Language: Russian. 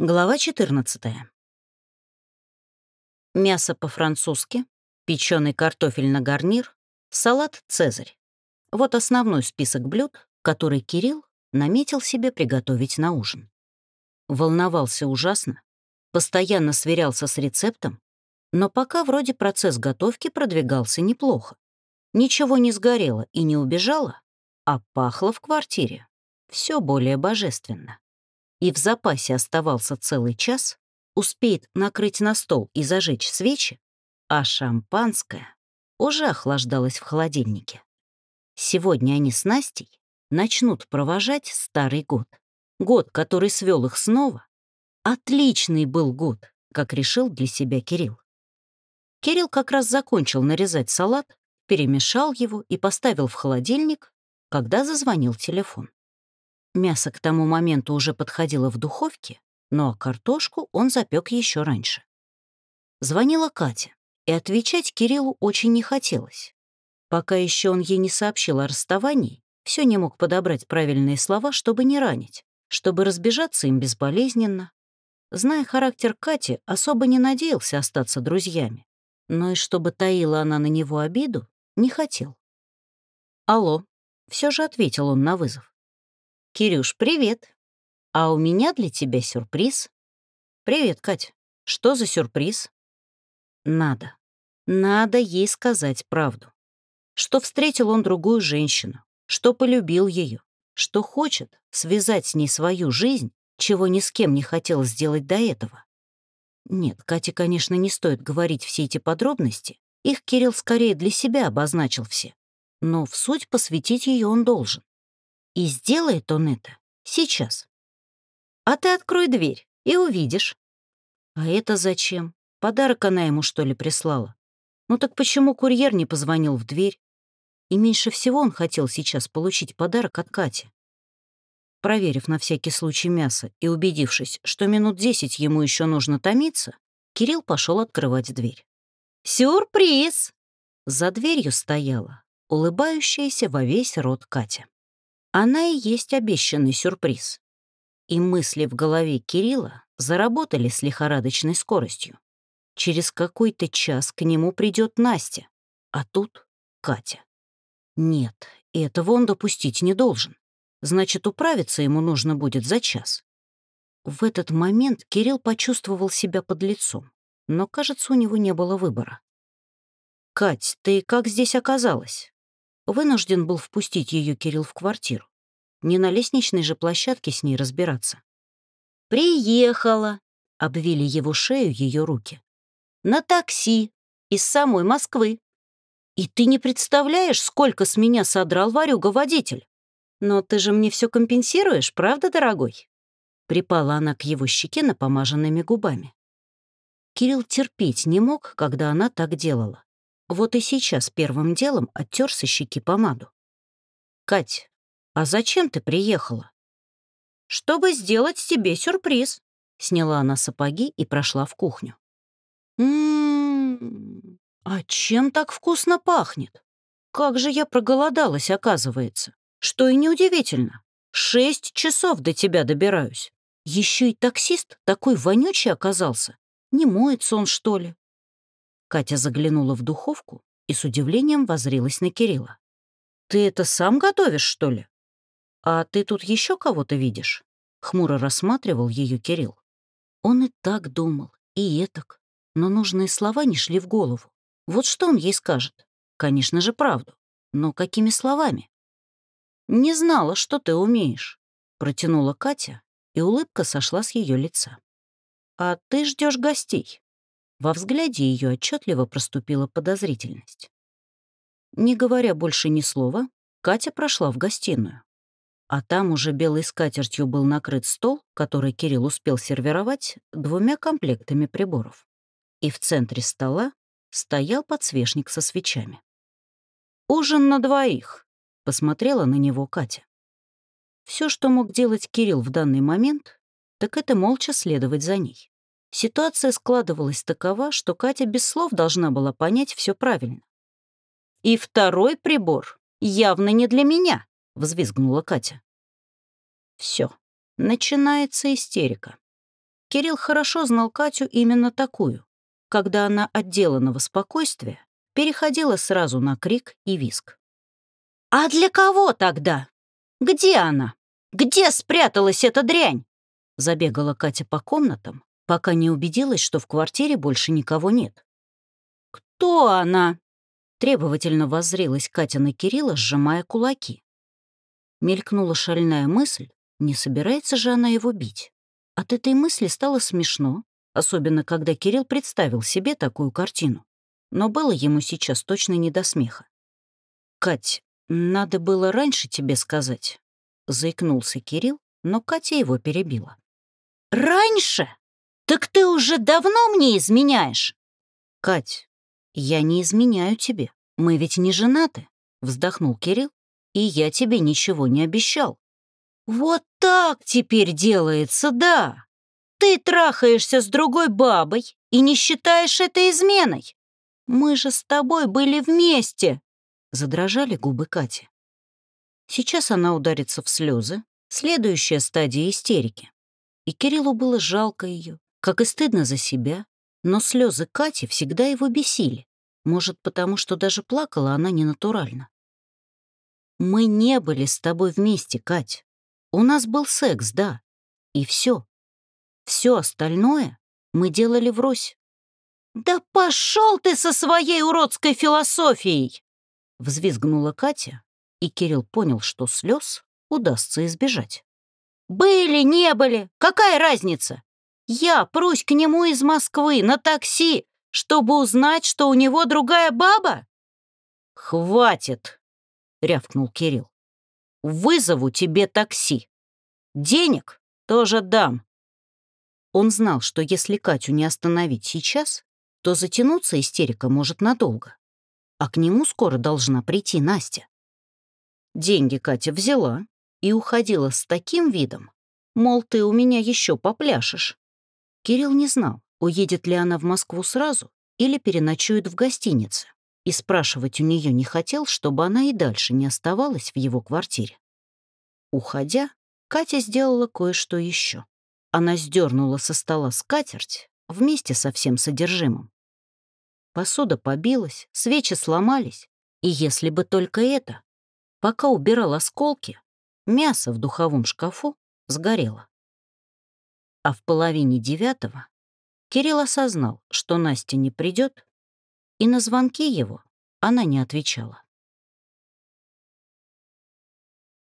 Глава 14. Мясо по-французски, печеный картофель на гарнир, салат «Цезарь». Вот основной список блюд, который Кирилл наметил себе приготовить на ужин. Волновался ужасно, постоянно сверялся с рецептом, но пока вроде процесс готовки продвигался неплохо. Ничего не сгорело и не убежало, а пахло в квартире все более божественно и в запасе оставался целый час, успеет накрыть на стол и зажечь свечи, а шампанское уже охлаждалось в холодильнике. Сегодня они с Настей начнут провожать старый год. Год, который свел их снова. Отличный был год, как решил для себя Кирилл. Кирилл как раз закончил нарезать салат, перемешал его и поставил в холодильник, когда зазвонил телефон. Мясо к тому моменту уже подходило в духовке, но картошку он запек еще раньше. Звонила Катя, и отвечать Кириллу очень не хотелось. Пока еще он ей не сообщил о расставании, все не мог подобрать правильные слова, чтобы не ранить, чтобы разбежаться им безболезненно. Зная характер Кати, особо не надеялся остаться друзьями, но и чтобы таила она на него обиду, не хотел. «Алло», — все же ответил он на вызов. «Кирюш, привет. А у меня для тебя сюрприз». «Привет, Кать. Что за сюрприз?» «Надо. Надо ей сказать правду. Что встретил он другую женщину, что полюбил ее, что хочет связать с ней свою жизнь, чего ни с кем не хотел сделать до этого. Нет, Кате, конечно, не стоит говорить все эти подробности. Их Кирилл скорее для себя обозначил все. Но в суть посвятить ее он должен. И сделает он это сейчас. А ты открой дверь и увидишь. А это зачем? Подарок она ему, что ли, прислала? Ну так почему курьер не позвонил в дверь? И меньше всего он хотел сейчас получить подарок от Кати. Проверив на всякий случай мясо и убедившись, что минут десять ему еще нужно томиться, Кирилл пошел открывать дверь. «Сюрприз!» За дверью стояла улыбающаяся во весь рот Катя. Она и есть обещанный сюрприз. И мысли в голове Кирилла заработали с лихорадочной скоростью. Через какой-то час к нему придет Настя, а тут Катя. Нет, этого он допустить не должен. Значит, управиться ему нужно будет за час. В этот момент Кирилл почувствовал себя под лицом, но, кажется, у него не было выбора. «Кать, ты как здесь оказалась?» Вынужден был впустить ее Кирилл в квартиру. Не на лестничной же площадке с ней разбираться. «Приехала!» — обвили его шею ее руки. «На такси! Из самой Москвы! И ты не представляешь, сколько с меня содрал Варюга-водитель! Но ты же мне все компенсируешь, правда, дорогой?» Припала она к его щеке напомаженными губами. Кирилл терпеть не мог, когда она так делала. Вот и сейчас первым делом оттер со щеки помаду. «Кать, а зачем ты приехала?» «Чтобы сделать тебе сюрприз», — сняла она сапоги и прошла в кухню. «М-м-м, а чем так вкусно пахнет? Как же я проголодалась, оказывается. Что и неудивительно. Шесть часов до тебя добираюсь. Еще и таксист такой вонючий оказался. Не моется он, что ли?» Катя заглянула в духовку и с удивлением возрилась на Кирилла. «Ты это сам готовишь, что ли?» «А ты тут еще кого-то видишь?» Хмуро рассматривал ее Кирилл. Он и так думал, и этак, но нужные слова не шли в голову. Вот что он ей скажет? Конечно же, правду. Но какими словами? «Не знала, что ты умеешь», — протянула Катя, и улыбка сошла с ее лица. «А ты ждешь гостей?» Во взгляде ее отчетливо проступила подозрительность. Не говоря больше ни слова, Катя прошла в гостиную. А там уже белой скатертью был накрыт стол, который Кирилл успел сервировать двумя комплектами приборов. И в центре стола стоял подсвечник со свечами. «Ужин на двоих», — посмотрела на него Катя. Все, что мог делать Кирилл в данный момент, так это молча следовать за ней. Ситуация складывалась такова, что Катя без слов должна была понять все правильно. «И второй прибор явно не для меня», — взвизгнула Катя. Все, начинается истерика. Кирилл хорошо знал Катю именно такую, когда она от деланного спокойствия переходила сразу на крик и виск. «А для кого тогда? Где она? Где спряталась эта дрянь?» Забегала Катя по комнатам, пока не убедилась, что в квартире больше никого нет. «Кто она?» Требовательно воззрелась Катя на Кирилла, сжимая кулаки. Мелькнула шальная мысль, не собирается же она его бить. От этой мысли стало смешно, особенно когда Кирилл представил себе такую картину. Но было ему сейчас точно не до смеха. «Кать, надо было раньше тебе сказать», — заикнулся Кирилл, но Катя его перебила. «Раньше? Так ты уже давно мне изменяешь?» «Кать, «Я не изменяю тебе. Мы ведь не женаты», — вздохнул Кирилл. «И я тебе ничего не обещал». «Вот так теперь делается, да. Ты трахаешься с другой бабой и не считаешь это изменой. Мы же с тобой были вместе», — задрожали губы Кати. Сейчас она ударится в слезы, следующая стадия истерики. И Кириллу было жалко ее, как и стыдно за себя, но слезы Кати всегда его бесили. Может, потому что даже плакала она ненатурально. Мы не были с тобой вместе, Кать. У нас был секс, да. И все. Все остальное мы делали врозь. «Да пошел ты со своей уродской философией!» Взвизгнула Катя, и Кирилл понял, что слез удастся избежать. «Были, не были, какая разница? Я прусь к нему из Москвы на такси, чтобы узнать, что у него другая баба?» «Хватит!» — рявкнул Кирилл. «Вызову тебе такси. Денег тоже дам». Он знал, что если Катю не остановить сейчас, то затянуться истерика может надолго, а к нему скоро должна прийти Настя. Деньги Катя взяла и уходила с таким видом, мол, ты у меня еще попляшешь. Кирилл не знал, уедет ли она в Москву сразу или переночует в гостинице, и спрашивать у нее не хотел, чтобы она и дальше не оставалась в его квартире. Уходя, Катя сделала кое-что еще. Она сдернула со стола скатерть вместе со всем содержимым. Посуда побилась, свечи сломались, и если бы только это, пока убирал осколки, мясо в духовом шкафу сгорело. А в половине девятого Кирилл осознал, что Настя не придет, и на звонки его она не отвечала.